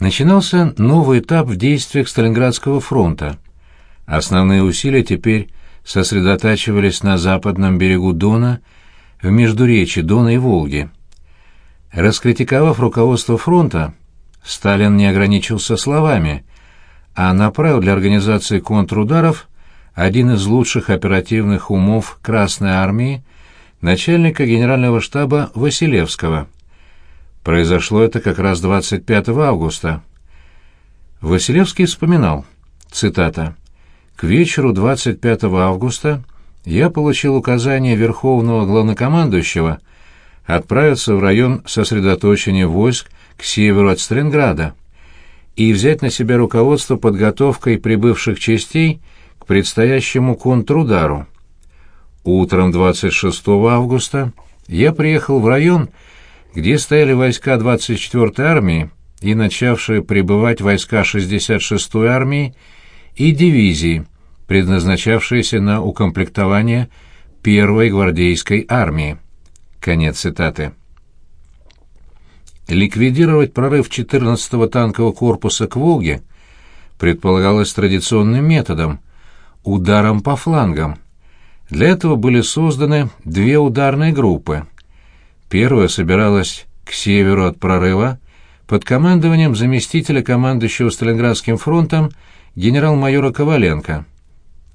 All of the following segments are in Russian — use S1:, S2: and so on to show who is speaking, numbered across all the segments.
S1: Начинался новый этап в действиях Сталинградского фронта. Основные усилия теперь сосредотачивались на западном берегу Дона, в междуречии Дона и Волги. Раскритиковав руководство фронта, Сталин не ограничился словами, а направил для организации контрударов один из лучших оперативных умов Красной Армии, начальника генерального штаба Василевского. Произошло это как раз 25 августа. Василевский вспоминал, цитата, «К вечеру 25 августа я получил указание Верховного Главнокомандующего отправиться в район сосредоточения войск к северу от Сталинграда и взять на себя руководство подготовкой прибывших частей к предстоящему контрудару. Утром 26 августа я приехал в район, где стояли войска 24-й армии и начавшие прибывать войска 66-й армии и дивизии, предназначавшиеся на укомплектование первой гвардейской армии. Конец цитаты. Ликвидировать прорыв 14-го танкового корпуса к Волге предполагалось традиционным методом – ударом по флангам. Для этого были созданы две ударные группы. Первая собиралась к северу от прорыва под командованием заместителя командующего Сталинградским фронтом генерал-майора Коваленко.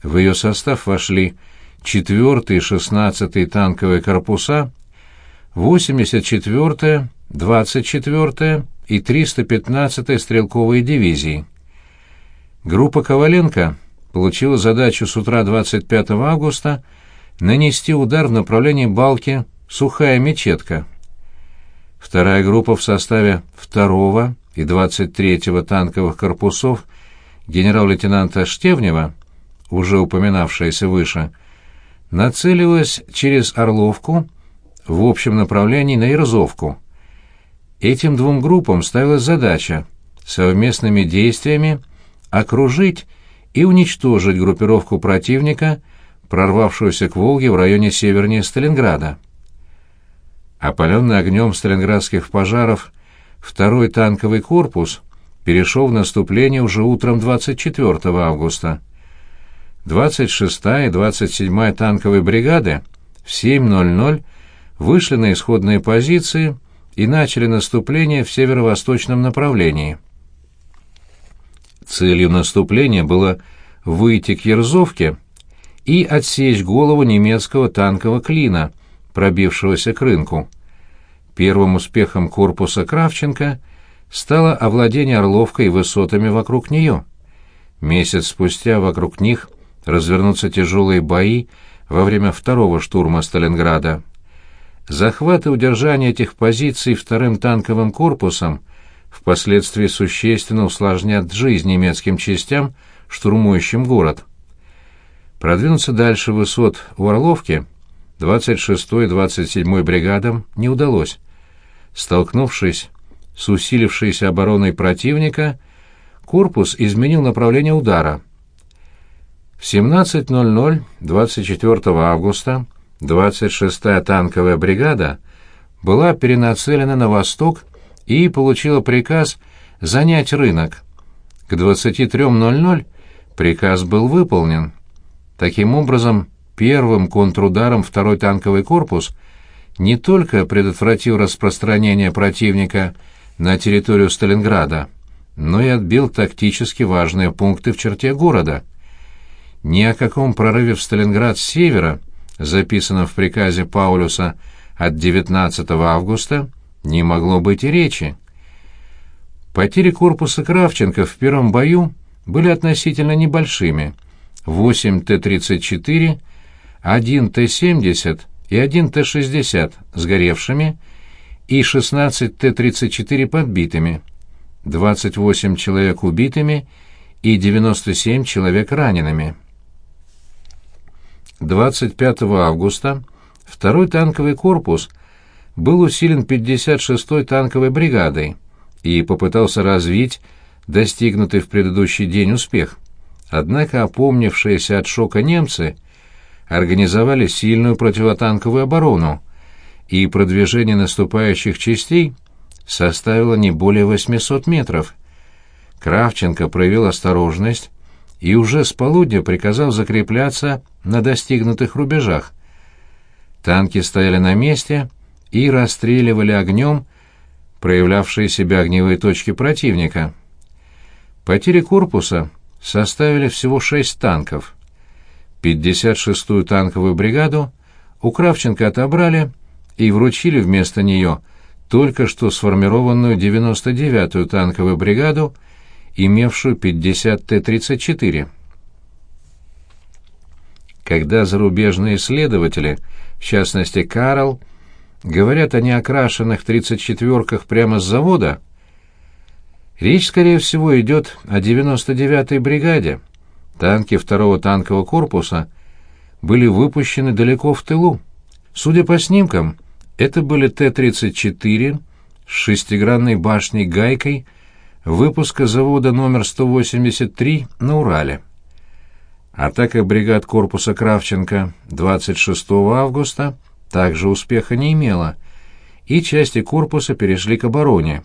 S1: В ее состав вошли 4-й и 16-й танковые корпуса, 84-я, 24-я и 315-я стрелковые дивизии. Группа Коваленко получила задачу с утра 25 августа нанести удар в направлении балки Сухая Мечетка. Вторая группа в составе 2 и 23-го танковых корпусов генерал-лейтенанта Штевнева, уже упоминавшаяся выше, нацелилась через Орловку в общем направлении на Ирзовку. Этим двум группам ставилась задача совместными действиями окружить и уничтожить группировку противника, прорвавшуюся к Волге в районе севернее Сталинграда. Опаленный огнем сталинградских пожаров, второй танковый корпус перешел в наступление уже утром 24 августа. 26-я и 27-я танковые бригады в 7.00 вышли на исходные позиции и начали наступление в северо-восточном направлении. Целью наступления было выйти к Ерзовке и отсечь голову немецкого танкового клина, пробившегося к рынку. Первым успехом корпуса Кравченко стало овладение Орловкой и высотами вокруг нее. Месяц спустя вокруг них развернутся тяжелые бои во время второго штурма Сталинграда. Захват и удержание этих позиций вторым танковым корпусом впоследствии существенно усложнят жизнь немецким частям, штурмующим город. Продвинуться дальше высот у Орловки 26-й и 27-й бригадам не удалось. Столкнувшись с усилившейся обороной противника, корпус изменил направление удара. В 17.00 24 августа 26-я танковая бригада была перенацелена на восток и получила приказ занять рынок. К 23.00 приказ был выполнен. Таким образом, первым контрударом второй танковый корпус не только предотвратил распространение противника на территорию Сталинграда, но и отбил тактически важные пункты в черте города. Ни о каком прорыве в Сталинград с севера – записано в приказе Паулюса от 19 августа, не могло быть и речи. Потери корпуса Кравченко в первом бою были относительно небольшими. 8 Т-34, 1 Т-70 и 1 Т-60 сгоревшими и 16 Т-34 подбитыми, 28 человек убитыми и 97 человек ранеными. 25 августа второй танковый корпус был усилен 56-й танковой бригадой и попытался развить достигнутый в предыдущий день успех. Однако опомнившиеся от шока немцы организовали сильную противотанковую оборону, и продвижение наступающих частей составило не более 800 метров – Кравченко проявил осторожность и уже с полудня приказал закрепляться на достигнутых рубежах. Танки стояли на месте и расстреливали огнем проявлявшие себя огневые точки противника. Потери корпуса составили всего шесть танков. 56-ю танковую бригаду у Кравченко отобрали и вручили вместо нее только что сформированную 99-ю танковую бригаду, имевшую 50 Т-34. Когда зарубежные исследователи, в частности Карл, говорят о неокрашенных 34-ках прямо с завода, речь, скорее всего, идет о 99-й бригаде. Танки второго танкового корпуса были выпущены далеко в тылу. Судя по снимкам, это были Т-34 с шестигранной башней-гайкой выпуска завода номер 183 на Урале. Атака бригад корпуса Кравченко 26 августа также успеха не имела, и части корпуса перешли к обороне.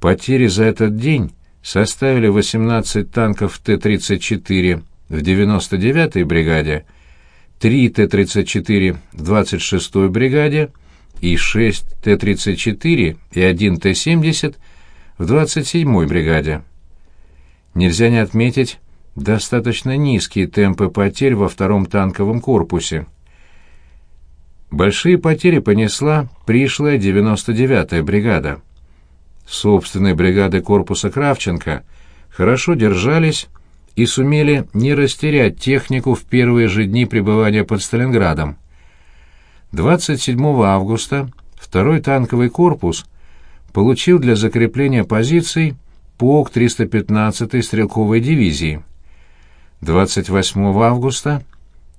S1: Потери за этот день составили 18 танков Т-34 в 99-й бригаде, 3 Т-34 в 26-й бригаде и 6 Т-34 и 1 Т-70 в 27-й бригаде. Нельзя не отметить достаточно низкие темпы потерь во втором танковом корпусе. Большие потери понесла пришлая 99-я бригада. Собственные бригады корпуса Кравченко хорошо держались и сумели не растерять технику в первые же дни пребывания под Сталинградом. 27 августа второй танковый корпус получил для закрепления позиций полк 315-й стрелковой дивизии. 28 августа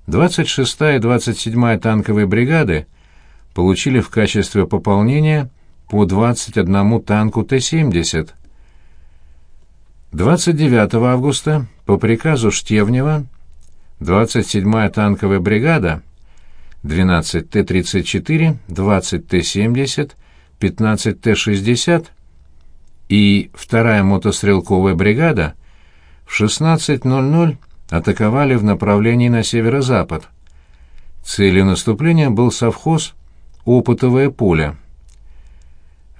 S1: 26-я и 27-я танковые бригады получили в качестве пополнения по 21 танку Т-70. 29 августа по приказу Штевнева 27-я танковая бригада 12 Т-34, 20 Т-70, 15 Т-60 и 2-я мотострелковая бригада в 16.00 атаковали в направлении на северо-запад. Целью наступления был совхоз «Опытовое поле».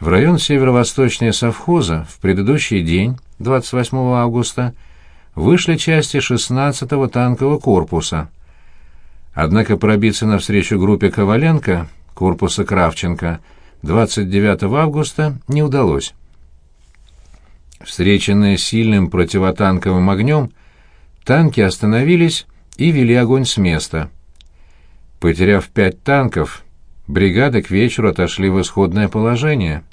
S1: В район северо-восточнее совхоза в предыдущий день, 28 августа, вышли части 16-го танкового корпуса. Однако пробиться навстречу группе Коваленко, корпуса Кравченко, 29 августа не удалось. Встреченные сильным противотанковым огнем, Танки остановились и вели огонь с места. Потеряв пять танков, бригады к вечеру отошли в исходное положение.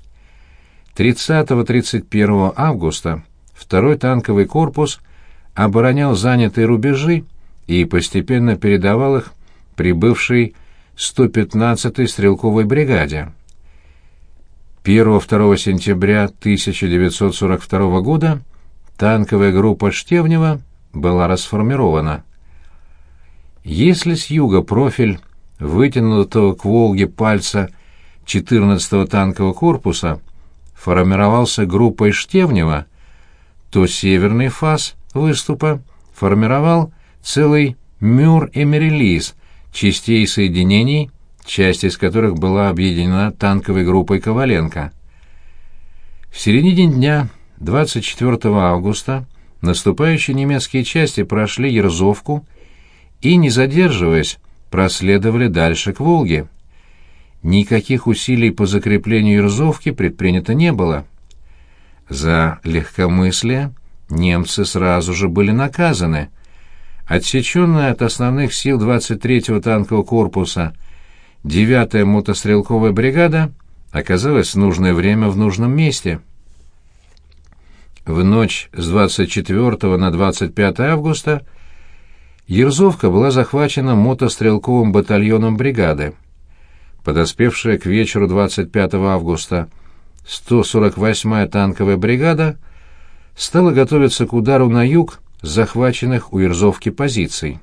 S1: 30-31 августа второй танковый корпус оборонял занятые рубежи и постепенно передавал их прибывшей 115-й стрелковой бригаде. 1-2 сентября 1942 года танковая группа Штевнева была расформирована. Если с юга профиль вытянутого к Волге пальца 14-го танкового корпуса формировался группой Штевнева, то северный фас выступа формировал целый Мюр-Эмерилис частей соединений, часть из которых была объединена танковой группой Коваленко. В середине дня 24 августа наступающие немецкие части прошли Ерзовку и, не задерживаясь, проследовали дальше к Волге. Никаких усилий по закреплению Ерзовки предпринято не было. За легкомыслие немцы сразу же были наказаны. Отсеченная от основных сил 23-го танкового корпуса 9-я мотострелковая бригада оказалась в нужное время в нужном месте — в ночь с 24 на 25 августа Ерзовка была захвачена мотострелковым батальоном бригады. Подоспевшая к вечеру 25 августа 148-я танковая бригада стала готовиться к удару на юг с захваченных у Ерзовки позиций.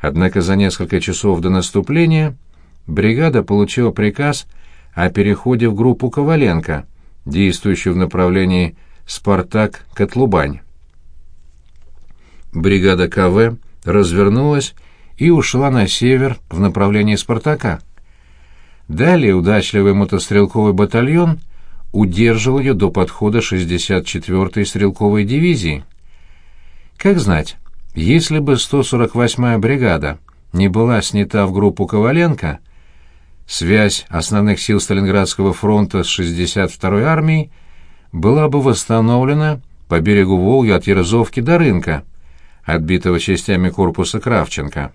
S1: Однако за несколько часов до наступления бригада получила приказ о переходе в группу Коваленко, действующую в направлении «Спартак Котлубань». Бригада КВ развернулась и ушла на север в направлении «Спартака». Далее удачливый мотострелковый батальон удерживал ее до подхода 64-й стрелковой дивизии. Как знать, если бы 148-я бригада не была снята в группу Коваленко, связь основных сил Сталинградского фронта с 62-й армией была бы восстановлена по берегу Волги от Ерзовки до рынка, отбитого частями корпуса Кравченко.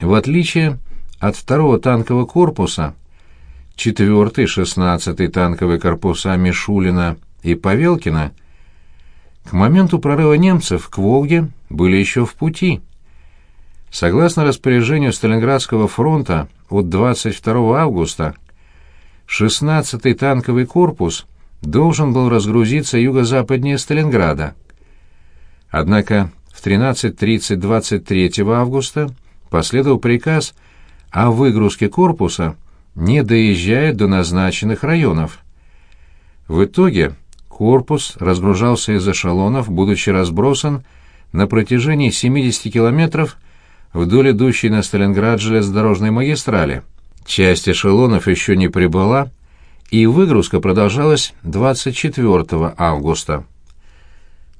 S1: В отличие от второго танкового корпуса, 4-й, 16-й танковые корпуса Мишулина и Павелкина к моменту прорыва немцев к Волге были еще в пути. Согласно распоряжению Сталинградского фронта от 22 августа, 16-й танковый корпус должен был разгрузиться юго-западнее Сталинграда. Однако в 13.30 23 августа последовал приказ о выгрузке корпуса, не доезжая до назначенных районов. В итоге корпус разгружался из эшелонов, будучи разбросан на протяжении 70 километров вдоль идущей на Сталинград железнодорожной магистрали. Часть эшелонов еще не прибыла, и выгрузка продолжалась 24 августа.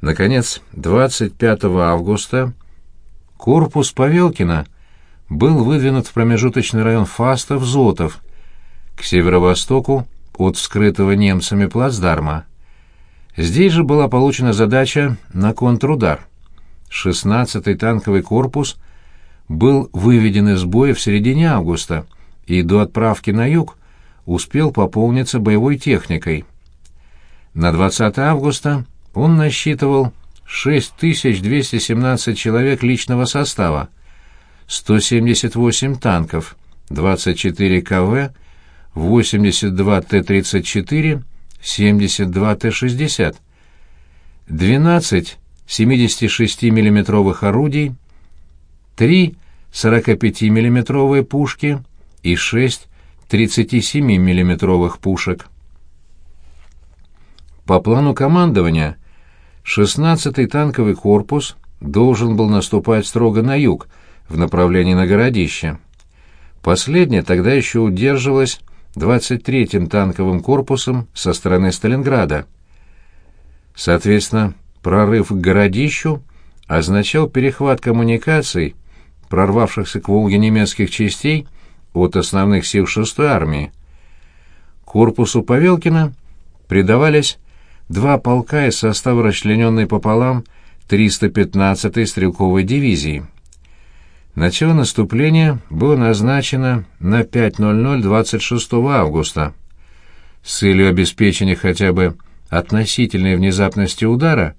S1: Наконец, 25 августа корпус Павелкина был выдвинут в промежуточный район Фастов-Зотов, к северо-востоку от вскрытого немцами плацдарма. Здесь же была получена задача на контрудар. 16-й танковый корпус был выведен из боя в середине августа и до отправки на юг успел пополниться боевой техникой. На 20 августа он насчитывал 6217 человек личного состава, 178 танков, 24 КВ, 82 Т-34, 72 Т-60, 12 76 миллиметровых орудий, 3 45 миллиметровые пушки и 6 37 миллиметровых пушек. По плану командования 16-й танковый корпус должен был наступать строго на юг, в направлении на городище. Последнее тогда еще удерживалось 23-м танковым корпусом со стороны Сталинграда. Соответственно, прорыв к городищу означал перехват коммуникаций, прорвавшихся к Волге немецких частей от основных сил 6-й армии. Корпусу Павелкина придавались два полка из состава расчлененной пополам 315-й стрелковой дивизии. Начало наступления было назначено на 5.00 26 августа. С целью обеспечения хотя бы относительной внезапности удара,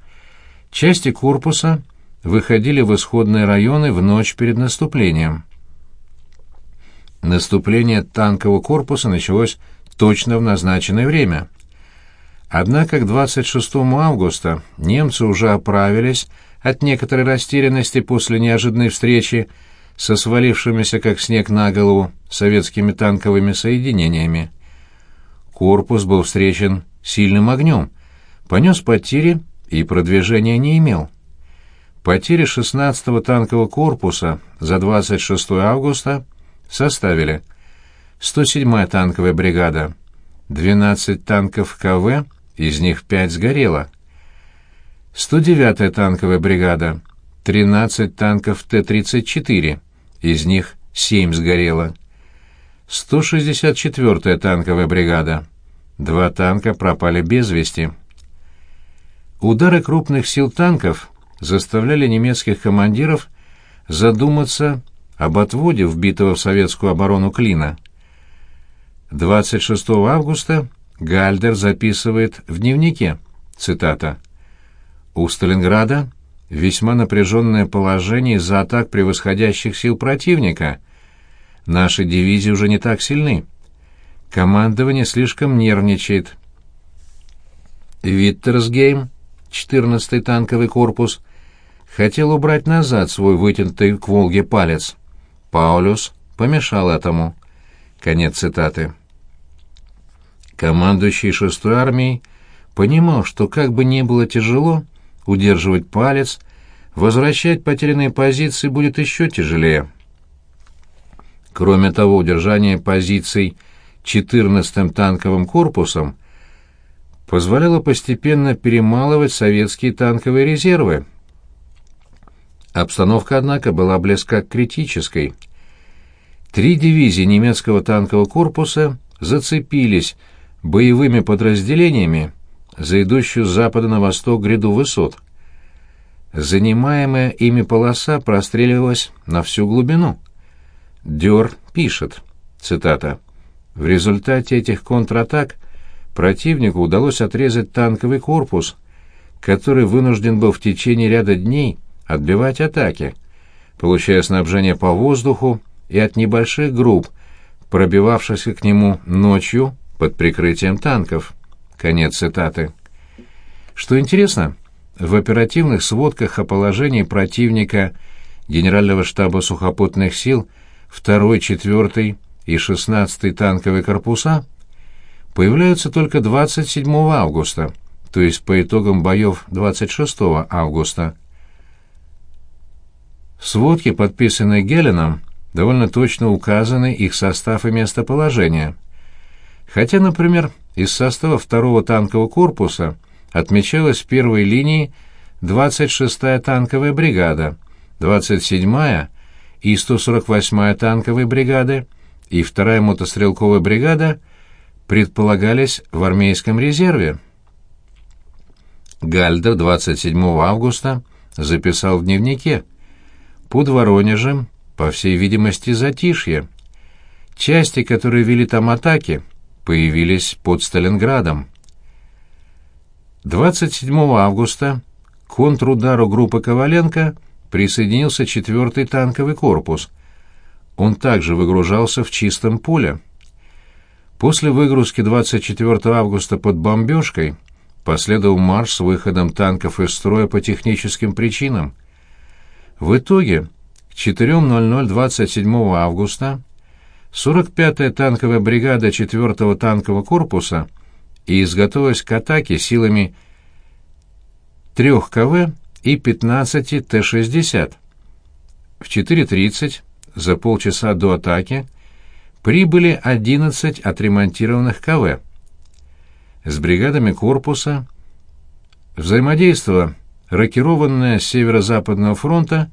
S1: части корпуса выходили в исходные районы в ночь перед наступлением. Наступление танкового корпуса началось точно в назначенное время. Однако к 26 августа немцы уже оправились от некоторой растерянности после неожиданной встречи со свалившимися как снег на голову советскими танковыми соединениями. Корпус был встречен сильным огнем, понес потери и продвижения не имел. Потери 16-го танкового корпуса за 26 августа составили 107-я танковая бригада, 12 танков КВ, из них 5 сгорело, 109-я танковая бригада, 13 танков Т-34, из них 7 сгорело. 164-я танковая бригада. Два танка пропали без вести. Удары крупных сил танков заставляли немецких командиров задуматься об отводе вбитого в советскую оборону клина. 26 августа Гальдер записывает в дневнике, цитата, у Сталинграда весьма напряженное положение из-за атак превосходящих сил противника. Наши дивизии уже не так сильны. Командование слишком нервничает. Виттерсгейм, 14-й танковый корпус, хотел убрать назад свой вытянутый к Волге палец. Паулюс помешал этому. Конец цитаты. Командующий 6-й армией понимал, что как бы не было тяжело, удерживать палец, возвращать потерянные позиции будет еще тяжелее. Кроме того, удержание позиций 14-м танковым корпусом позволяло постепенно перемалывать советские танковые резервы. Обстановка, однако, была близка к критической. Три дивизии немецкого танкового корпуса зацепились боевыми подразделениями за идущую с запада на восток гряду высот. Занимаемая ими полоса простреливалась на всю глубину. Дёр пишет, цитата, «В результате этих контратак противнику удалось отрезать танковый корпус, который вынужден был в течение ряда дней отбивать атаки, получая снабжение по воздуху и от небольших групп, пробивавшихся к нему ночью под прикрытием танков. Конец цитаты. Что интересно, в оперативных сводках о положении противника Генерального штаба сухопутных сил 2, 4 и 16 танковые корпуса появляются только 27 августа, то есть по итогам боев 26 августа. В сводке, подписанной Гелленом, довольно точно указаны их состав и местоположение. Хотя, например, из состава второго танкового корпуса отмечалась в первой линии 26-я танковая бригада, 27-я и 148-я танковые бригады и 2-я мотострелковая бригада предполагались в армейском резерве. Гальдер 27 августа записал в дневнике «Под Воронежем по всей видимости, затишье. Части, которые вели там атаки, появились под Сталинградом. 27 августа к контрудару группы Коваленко присоединился 4-й танковый корпус. Он также выгружался в чистом поле. После выгрузки 24 августа под бомбежкой последовал марш с выходом танков из строя по техническим причинам. В итоге к 4.00 27 августа 45-я танковая бригада 4-го танкового корпуса и изготовилась к атаке силами 3 КВ и 15 Т-60. В 4.30, за полчаса до атаки, прибыли 11 отремонтированных КВ. С бригадами корпуса взаимодействовала рокированная с северо-западного фронта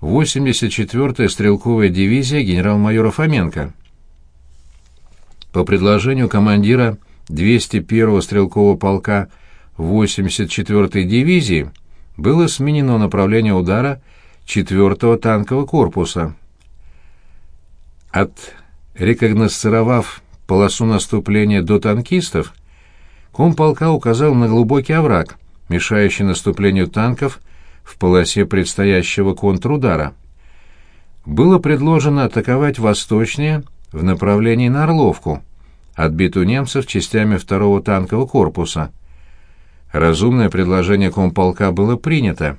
S1: 84-я стрелковая дивизия генерал-майора Фоменко. По предложению командира 201-го стрелкового полка 84-й дивизии было сменено направление удара 4-го танкового корпуса. От рекогносцировав полосу наступления до танкистов, комполка указал на глубокий овраг, мешающий наступлению танков в полосе предстоящего контрудара. Было предложено атаковать восточнее в направлении на Орловку, отбитую немцев частями второго танкового корпуса. Разумное предложение комполка было принято.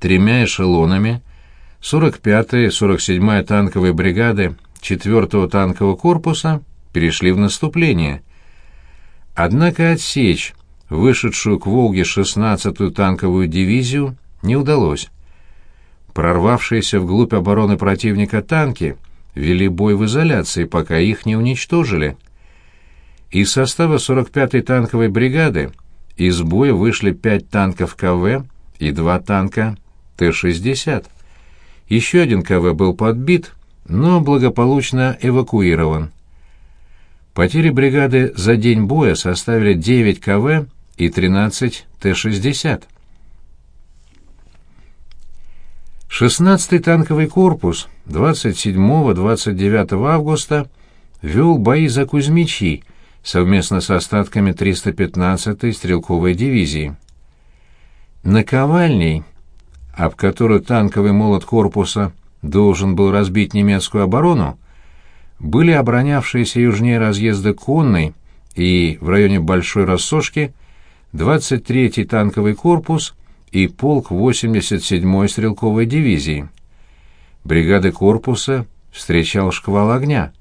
S1: Тремя эшелонами 45-я и 47-я танковые бригады 4-го танкового корпуса перешли в наступление. Однако отсечь вышедшую к Волге 16-ю танковую дивизию не удалось. Прорвавшиеся вглубь обороны противника танки вели бой в изоляции, пока их не уничтожили. Из состава 45-й танковой бригады из боя вышли 5 танков КВ и 2 танка Т-60. Еще один КВ был подбит, но благополучно эвакуирован. Потери бригады за день боя составили 9 КВ и 13 Т-60. 16-й танковый корпус 27-29 августа вел бои за Кузьмичи совместно с остатками 315-й стрелковой дивизии. Наковальней, об которую танковый молот корпуса должен был разбить немецкую оборону, были оборонявшиеся южнее разъезда конной и в районе Большой Рассошки 23-й танковый корпус и полк 87-й стрелковой дивизии. Бригады корпуса встречал шквал огня.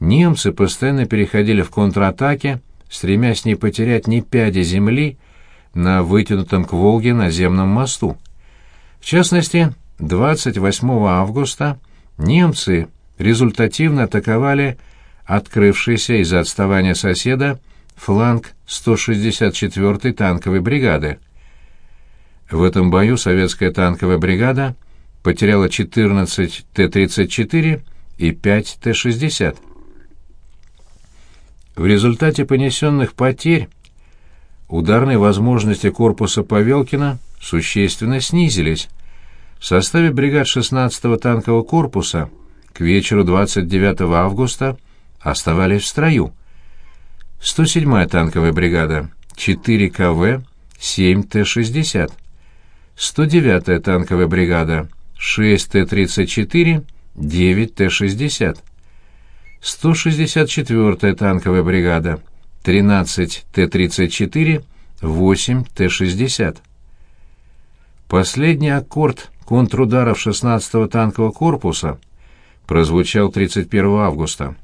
S1: Немцы постоянно переходили в контратаки стремясь не потерять ни пяди земли на вытянутом к Волге наземном мосту. В частности, 28 августа немцы результативно атаковали открывшийся из-за отставания соседа фланг 164-й танковой бригады. В этом бою советская танковая бригада потеряла 14 Т-34 и 5 Т-60. В результате понесенных потерь ударные возможности корпуса Павелкина существенно снизились. В составе бригад 16-го танкового корпуса к вечеру 29 августа оставались в строю 107-я танковая бригада 4 КВ 7 Т-60, 109-я танковая бригада 6 Т-34, 9 Т-60, 164-я танковая бригада 13 Т-34, 8 Т-60. Последний аккорд контрударов 16-го танкового корпуса прозвучал 31 августа.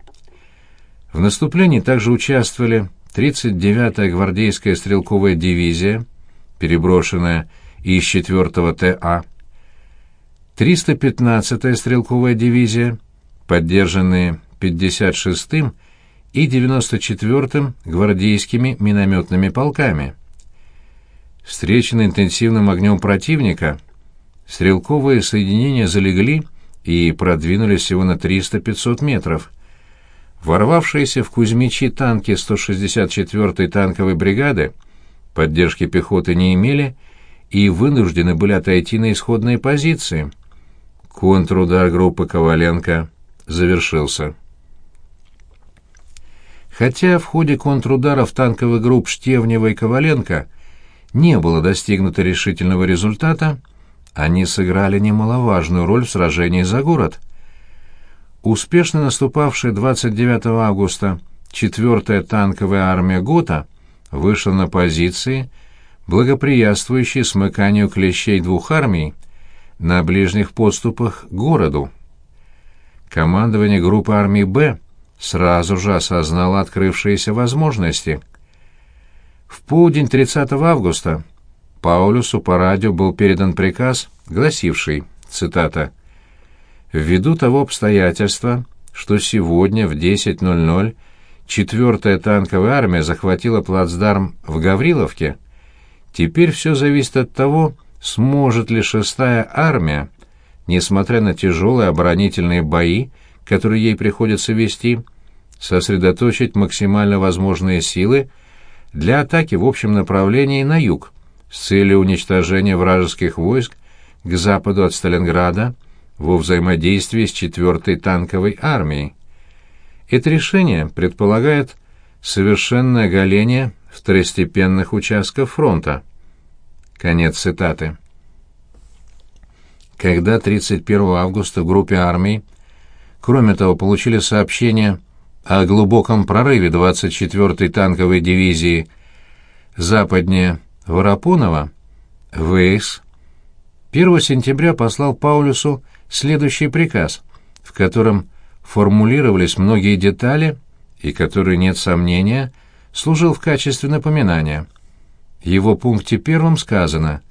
S1: В наступлении также участвовали 39-я гвардейская стрелковая дивизия, переброшенная из 4-го ТА, 315-я стрелковая дивизия, поддержанные 56-м и 94-м гвардейскими минометными полками. Встреченные интенсивным огнем противника, стрелковые соединения залегли и продвинулись всего на 300-500 метров. Ворвавшиеся в Кузьмичи танки 164-й танковой бригады поддержки пехоты не имели и вынуждены были отойти на исходные позиции. Контрудар группы Коваленко завершился. Хотя в ходе контрударов танковых групп Штевнева и Коваленко не было достигнуто решительного результата, они сыграли немаловажную роль в сражении за город. Успешно наступавшая 29 августа 4-я танковая армия ГОТА вышла на позиции, благоприятствующие смыканию клещей двух армий на ближних подступах к городу. Командование группы армии «Б» сразу же осознало открывшиеся возможности. В полдень 30 августа Паулюсу по радио был передан приказ, гласивший, цитата, «Ввиду того обстоятельства, что сегодня в 10.00 4-я танковая армия захватила плацдарм в Гавриловке, теперь все зависит от того, сможет ли 6-я армия, несмотря на тяжелые оборонительные бои, которые ей приходится вести, сосредоточить максимально возможные силы для атаки в общем направлении на юг с целью уничтожения вражеских войск к западу от Сталинграда во взаимодействии с 4-й танковой армией. Это решение предполагает совершенное оголение второстепенных участков фронта. Конец цитаты. Когда 31 августа в группе армий Кроме того, получили сообщение о глубоком прорыве 24-й танковой дивизии западнее Воропонова, Вейс 1 сентября послал Паулюсу следующий приказ, в котором формулировались многие детали и который, нет сомнения, служил в качестве напоминания. В его пункте первом сказано,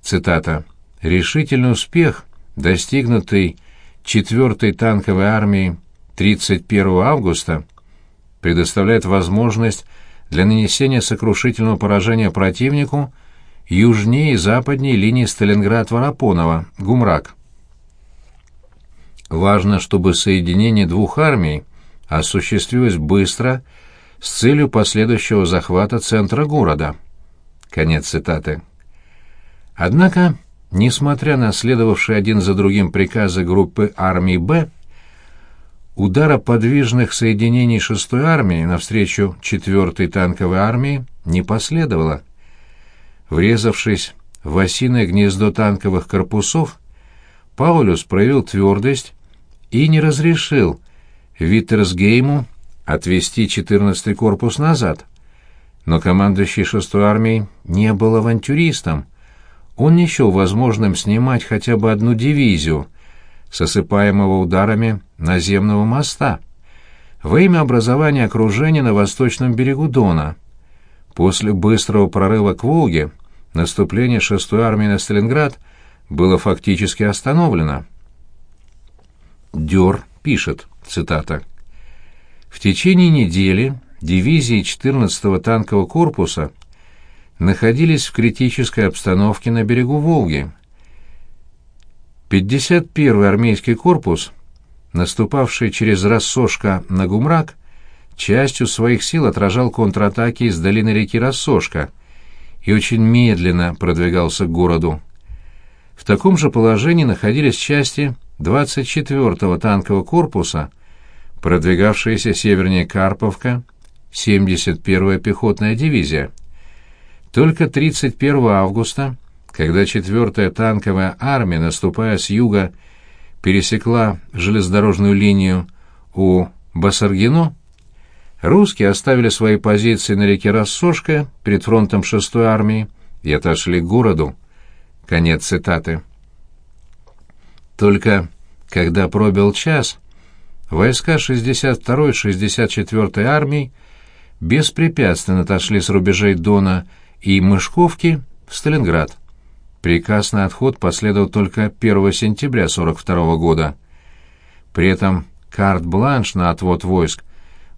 S1: цитата, «Решительный успех, достигнутый 4-й танковой армии 31 августа предоставляет возможность для нанесения сокрушительного поражения противнику южнее и западнее линии Сталинград-Воропонова, Гумрак. Важно, чтобы соединение двух армий осуществилось быстро с целью последующего захвата центра города. Конец цитаты. Однако Несмотря на следовавшие один за другим приказы группы армии «Б», удара подвижных соединений 6-й армии навстречу 4-й танковой армии не последовало. Врезавшись в осиное гнездо танковых корпусов, Паулюс проявил твердость и не разрешил Виттерсгейму отвести 14-й корпус назад. Но командующий 6-й армией не был авантюристом, он не счел возможным снимать хотя бы одну дивизию с осыпаемого ударами наземного моста. во имя образования окружения на восточном берегу Дона. После быстрого прорыва к Волге наступление 6-й армии на Сталинград было фактически остановлено. Дёр пишет, цитата, «В течение недели дивизии 14-го танкового корпуса находились в критической обстановке на берегу Волги. 51-й армейский корпус, наступавший через Рассошка на Гумрак, частью своих сил отражал контратаки из долины реки Рассошка и очень медленно продвигался к городу. В таком же положении находились части 24-го танкового корпуса, продвигавшиеся севернее Карповка, 71-я пехотная дивизия. Только 31 августа, когда 4-я танковая армия, наступая с юга, пересекла железнодорожную линию у Басаргино, русские оставили свои позиции на реке Рассошка перед фронтом 6-й армии и отошли к городу. Конец цитаты. Только когда пробил час, войска 62-й 64-й армии беспрепятственно отошли с рубежей Дона и Мышковки в Сталинград. Приказ на отход последовал только 1 сентября 42 года. При этом карт-бланш на отвод войск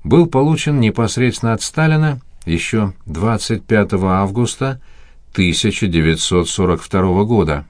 S1: был получен непосредственно от Сталина еще 25 августа 1942 года.